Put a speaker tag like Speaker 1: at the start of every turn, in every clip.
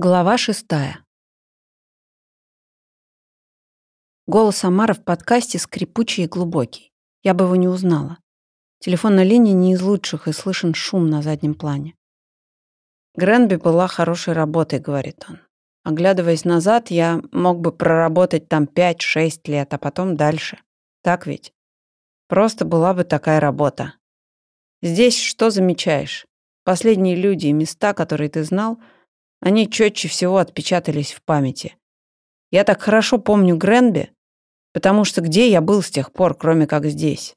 Speaker 1: Глава шестая. Голос Амара в подкасте скрипучий и глубокий. Я бы его не узнала. Телефонная линия не из лучших, и слышен шум на заднем плане. Гренби была хорошей работой, говорит он. Оглядываясь назад, я мог бы проработать там 5-6 лет, а потом дальше. Так ведь? Просто была бы такая работа. Здесь что замечаешь? Последние люди и места, которые ты знал — они четче всего отпечатались в памяти. Я так хорошо помню Гренби, потому что где я был с тех пор, кроме как здесь?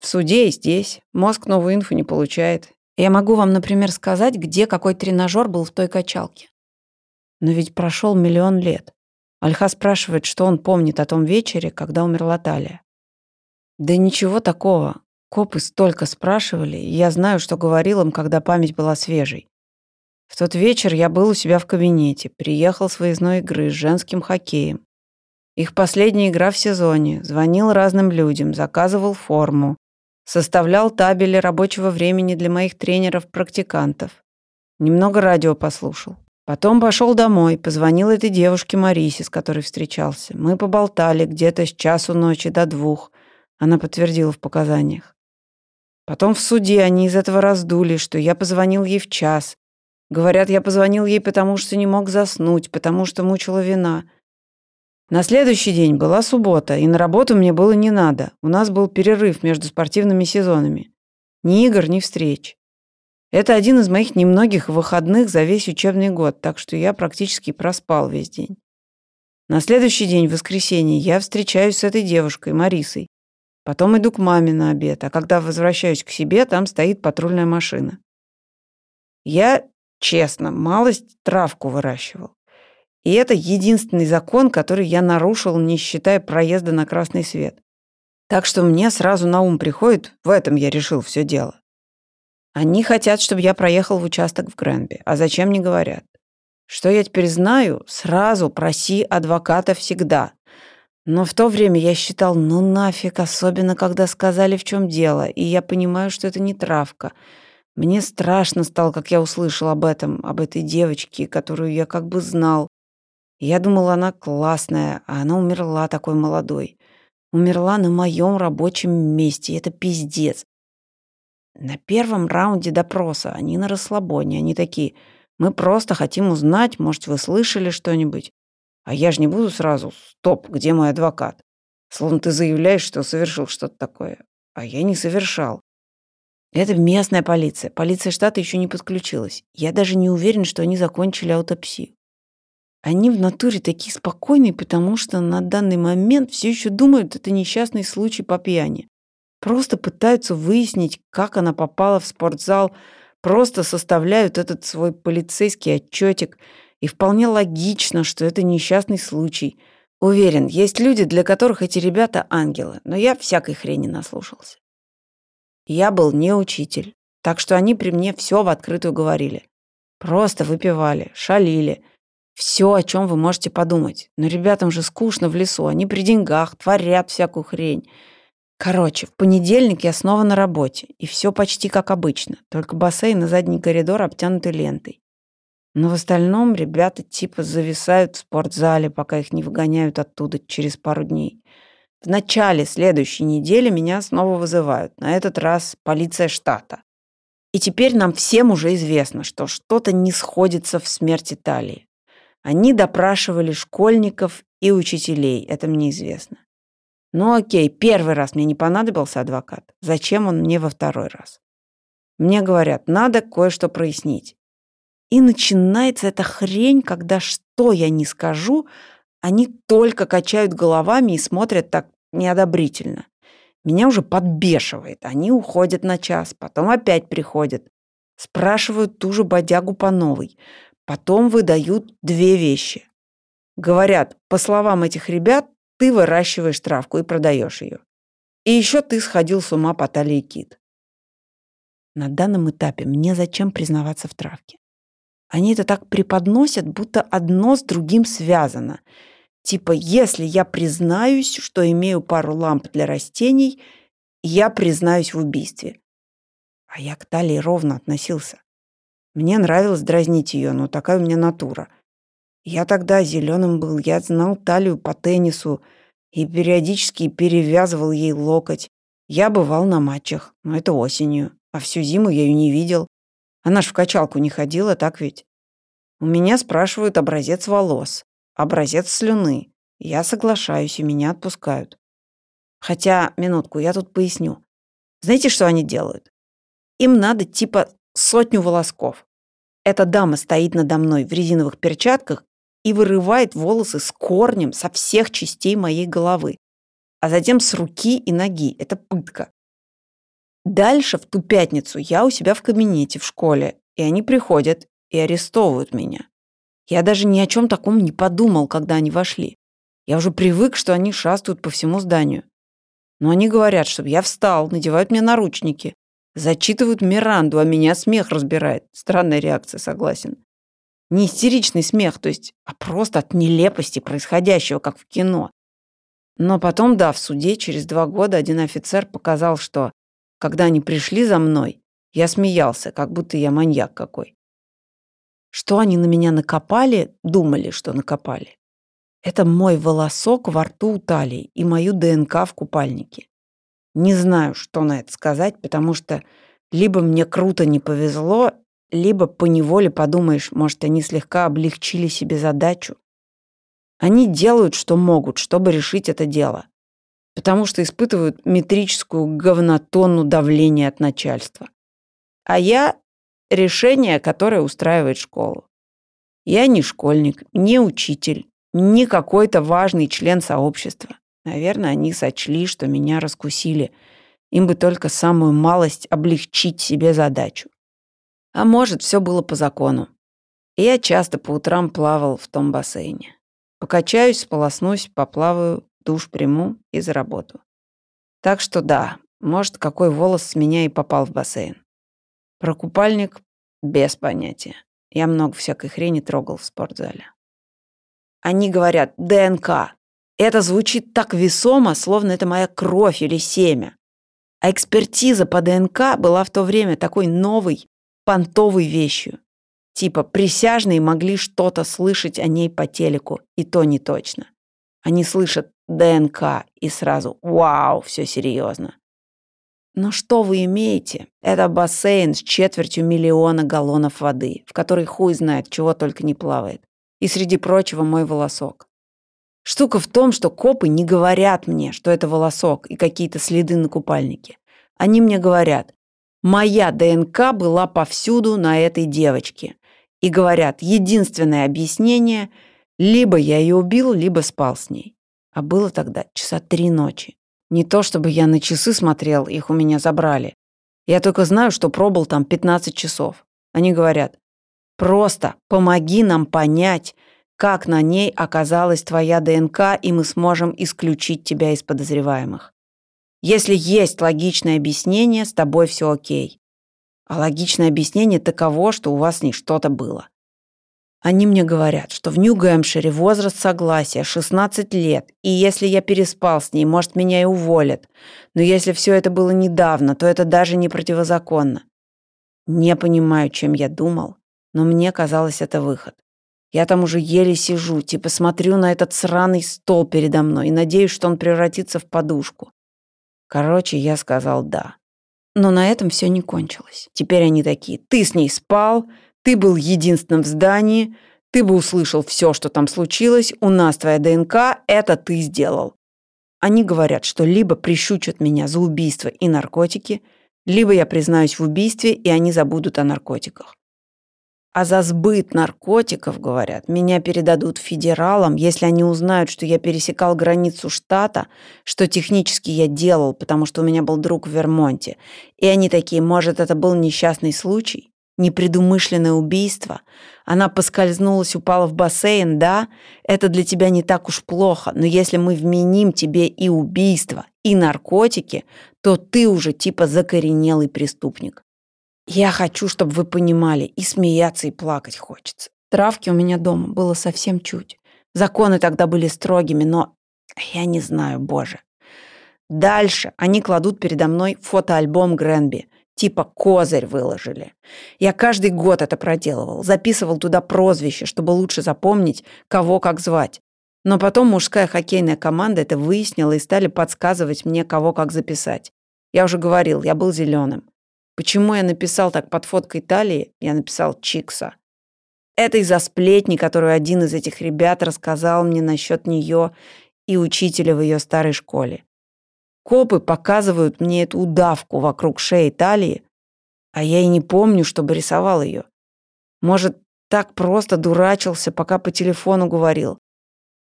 Speaker 1: В суде и здесь. Мозг новую инфу не получает. Я могу вам, например, сказать, где какой тренажер был в той качалке. Но ведь прошел миллион лет. Альха спрашивает, что он помнит о том вечере, когда умерла Талия. Да ничего такого. Копы столько спрашивали, и я знаю, что говорил им, когда память была свежей. В тот вечер я был у себя в кабинете, приехал с выездной игры с женским хоккеем. Их последняя игра в сезоне. Звонил разным людям, заказывал форму, составлял табели рабочего времени для моих тренеров-практикантов. Немного радио послушал. Потом пошел домой, позвонил этой девушке Марисе, с которой встречался. Мы поболтали где-то с часу ночи до двух. Она подтвердила в показаниях. Потом в суде они из этого раздули, что я позвонил ей в час, Говорят, я позвонил ей, потому что не мог заснуть, потому что мучила вина. На следующий день была суббота, и на работу мне было не надо. У нас был перерыв между спортивными сезонами. Ни игр, ни встреч. Это один из моих немногих выходных за весь учебный год, так что я практически проспал весь день. На следующий день, в воскресенье, я встречаюсь с этой девушкой, Марисой. Потом иду к маме на обед, а когда возвращаюсь к себе, там стоит патрульная машина. Я Честно, малость травку выращивал. И это единственный закон, который я нарушил, не считая проезда на красный свет. Так что мне сразу на ум приходит, в этом я решил все дело. Они хотят, чтобы я проехал в участок в Гренби. А зачем не говорят? Что я теперь знаю? Сразу проси адвоката всегда. Но в то время я считал, ну нафиг, особенно когда сказали, в чем дело. И я понимаю, что это не травка. Мне страшно стало, как я услышал об этом, об этой девочке, которую я как бы знал. Я думал, она классная, а она умерла такой молодой. Умерла на моем рабочем месте. Это пиздец. На первом раунде допроса они на расслабоне. Они такие, мы просто хотим узнать, может, вы слышали что-нибудь. А я же не буду сразу, стоп, где мой адвокат? Словно ты заявляешь, что совершил что-то такое. А я не совершал. Это местная полиция. Полиция штата еще не подключилась. Я даже не уверен, что они закончили аутопсию. Они в натуре такие спокойные, потому что на данный момент все еще думают, это несчастный случай по пьяни. Просто пытаются выяснить, как она попала в спортзал, просто составляют этот свой полицейский отчетик. И вполне логично, что это несчастный случай. Уверен, есть люди, для которых эти ребята ангелы, но я всякой хрени наслушался. Я был не учитель, так что они при мне все в открытую говорили. Просто выпивали, шалили. Все, о чем вы можете подумать. Но ребятам же скучно в лесу, они при деньгах, творят всякую хрень. Короче, в понедельник я снова на работе, и все почти как обычно, только бассейн и задний коридор обтянуты лентой. Но в остальном ребята типа зависают в спортзале, пока их не выгоняют оттуда через пару дней. В начале следующей недели меня снова вызывают, на этот раз полиция штата. И теперь нам всем уже известно, что что-то не сходится в смерти Талии. Они допрашивали школьников и учителей, это мне известно. Ну окей, первый раз мне не понадобился адвокат. Зачем он мне во второй раз? Мне говорят, надо кое-что прояснить. И начинается эта хрень, когда что я не скажу, они только качают головами и смотрят так неодобрительно. Меня уже подбешивает. Они уходят на час, потом опять приходят. Спрашивают ту же бодягу по новой. Потом выдают две вещи. Говорят, по словам этих ребят, ты выращиваешь травку и продаешь ее. И еще ты сходил с ума по талии кит. На данном этапе мне зачем признаваться в травке? Они это так преподносят, будто одно с другим связано. Типа, если я признаюсь, что имею пару ламп для растений, я признаюсь в убийстве. А я к Талии ровно относился. Мне нравилось дразнить ее, но такая у меня натура. Я тогда зеленым был, я знал талию по теннису и периодически перевязывал ей локоть. Я бывал на матчах, но это осенью, а всю зиму я ее не видел. Она ж в качалку не ходила, так ведь? У меня спрашивают образец волос, образец слюны. Я соглашаюсь, и меня отпускают. Хотя, минутку, я тут поясню. Знаете, что они делают? Им надо типа сотню волосков. Эта дама стоит надо мной в резиновых перчатках и вырывает волосы с корнем со всех частей моей головы, а затем с руки и ноги. Это пытка. Дальше, в ту пятницу, я у себя в кабинете в школе, и они приходят и арестовывают меня. Я даже ни о чем таком не подумал, когда они вошли. Я уже привык, что они шастают по всему зданию. Но они говорят, чтобы я встал, надевают мне наручники, зачитывают Миранду, а меня смех разбирает. Странная реакция, согласен. Не истеричный смех, то есть, а просто от нелепости происходящего, как в кино. Но потом, да, в суде через два года один офицер показал, что, когда они пришли за мной, я смеялся, как будто я маньяк какой. Что они на меня накопали, думали, что накопали. Это мой волосок во рту у талии и мою ДНК в купальнике. Не знаю, что на это сказать, потому что либо мне круто не повезло, либо поневоле подумаешь, может, они слегка облегчили себе задачу. Они делают, что могут, чтобы решить это дело, потому что испытывают метрическую говнотонну давления от начальства. А я — решение, которое устраивает школу. Я не школьник, не учитель, не какой-то важный член сообщества. Наверное, они сочли, что меня раскусили. Им бы только самую малость облегчить себе задачу. А может, все было по закону. Я часто по утрам плавал в том бассейне. Покачаюсь, сполоснусь, поплаваю, душ приму и за работу. Так что да, может, какой волос с меня и попал в бассейн. Про купальник без понятия. Я много всякой хрени трогал в спортзале. Они говорят «ДНК». Это звучит так весомо, словно это моя кровь или семя. А экспертиза по ДНК была в то время такой новой, понтовой вещью. Типа присяжные могли что-то слышать о ней по телеку, и то не точно. Они слышат ДНК и сразу «Вау, все серьезно». Но что вы имеете? Это бассейн с четвертью миллиона галлонов воды, в который хуй знает, чего только не плавает. И среди прочего мой волосок. Штука в том, что копы не говорят мне, что это волосок и какие-то следы на купальнике. Они мне говорят, Моя ДНК была повсюду на этой девочке. И говорят, единственное объяснение – либо я ее убил, либо спал с ней. А было тогда часа три ночи. Не то чтобы я на часы смотрел, их у меня забрали. Я только знаю, что пробыл там 15 часов. Они говорят, просто помоги нам понять, как на ней оказалась твоя ДНК, и мы сможем исключить тебя из подозреваемых. Если есть логичное объяснение, с тобой все окей. А логичное объяснение таково, что у вас с ней что-то было. Они мне говорят, что в Нью-Гэмпшире возраст согласия 16 лет, и если я переспал с ней, может, меня и уволят. Но если все это было недавно, то это даже не противозаконно. Не понимаю, чем я думал, но мне казалось это выход. Я там уже еле сижу, типа смотрю на этот сраный стол передо мной и надеюсь, что он превратится в подушку. Короче, я сказал «да». Но на этом все не кончилось. Теперь они такие «ты с ней спал», «ты был единственным в здании», «ты бы услышал все, что там случилось», «у нас твоя ДНК», «это ты сделал». Они говорят, что либо прищучат меня за убийство и наркотики, либо я признаюсь в убийстве, и они забудут о наркотиках. А за сбыт наркотиков, говорят, меня передадут федералам, если они узнают, что я пересекал границу штата, что технически я делал, потому что у меня был друг в Вермонте. И они такие, может, это был несчастный случай? Непредумышленное убийство? Она поскользнулась, упала в бассейн, да? Это для тебя не так уж плохо, но если мы вменим тебе и убийство, и наркотики, то ты уже типа закоренелый преступник. Я хочу, чтобы вы понимали, и смеяться, и плакать хочется. Травки у меня дома было совсем чуть. Законы тогда были строгими, но я не знаю, боже. Дальше они кладут передо мной фотоальбом Гренби. Типа козырь выложили. Я каждый год это проделывал. Записывал туда прозвище, чтобы лучше запомнить, кого как звать. Но потом мужская хоккейная команда это выяснила и стали подсказывать мне, кого как записать. Я уже говорил, я был зеленым. Почему я написал так под фоткой талии? Я написал Чикса. Это из-за сплетни, которую один из этих ребят рассказал мне насчет нее и учителя в ее старой школе. Копы показывают мне эту удавку вокруг шеи талии, а я и не помню, чтобы рисовал ее. Может, так просто дурачился, пока по телефону говорил.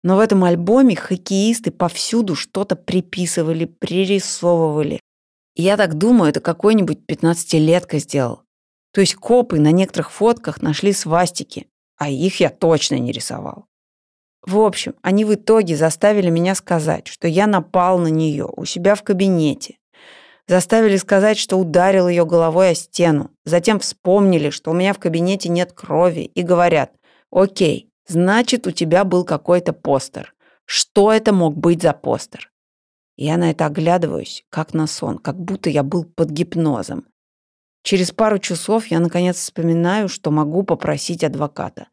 Speaker 1: Но в этом альбоме хоккеисты повсюду что-то приписывали, пририсовывали. Я так думаю, это какой-нибудь пятнадцатилетка сделал. То есть копы на некоторых фотках нашли свастики, а их я точно не рисовал. В общем, они в итоге заставили меня сказать, что я напал на нее у себя в кабинете. Заставили сказать, что ударил ее головой о стену. Затем вспомнили, что у меня в кабинете нет крови и говорят, окей, значит, у тебя был какой-то постер. Что это мог быть за постер? Я на это оглядываюсь, как на сон, как будто я был под гипнозом. Через пару часов я наконец вспоминаю, что могу попросить адвоката.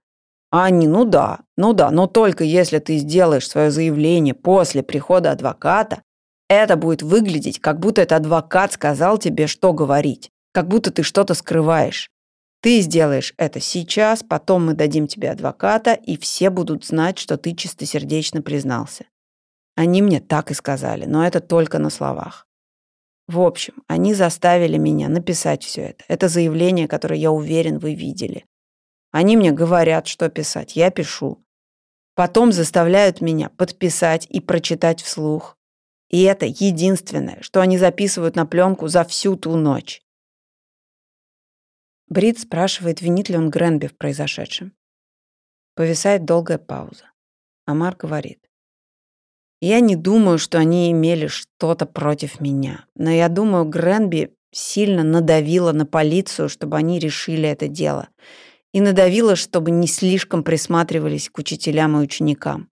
Speaker 1: Анни, ну да, ну да, но только если ты сделаешь свое заявление после прихода адвоката, это будет выглядеть, как будто этот адвокат сказал тебе, что говорить, как будто ты что-то скрываешь. Ты сделаешь это сейчас, потом мы дадим тебе адвоката, и все будут знать, что ты чистосердечно признался. Они мне так и сказали, но это только на словах. В общем, они заставили меня написать все это. Это заявление, которое, я уверен, вы видели. Они мне говорят, что писать. Я пишу. Потом заставляют меня подписать и прочитать вслух. И это единственное, что они записывают на пленку за всю ту ночь. Брит спрашивает, винит ли он Гренби в произошедшем. Повисает долгая пауза. Амар говорит. Я не думаю, что они имели что-то против меня. Но я думаю, Гренби сильно надавила на полицию, чтобы они решили это дело. И надавила, чтобы не слишком присматривались к учителям и ученикам.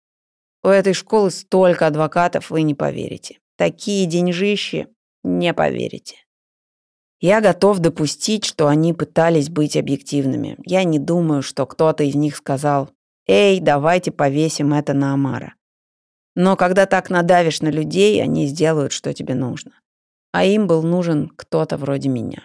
Speaker 1: У этой школы столько адвокатов, вы не поверите. Такие деньжищи, не поверите. Я готов допустить, что они пытались быть объективными. Я не думаю, что кто-то из них сказал «Эй, давайте повесим это на Амара». Но когда так надавишь на людей, они сделают, что тебе нужно. А им был нужен кто-то вроде меня.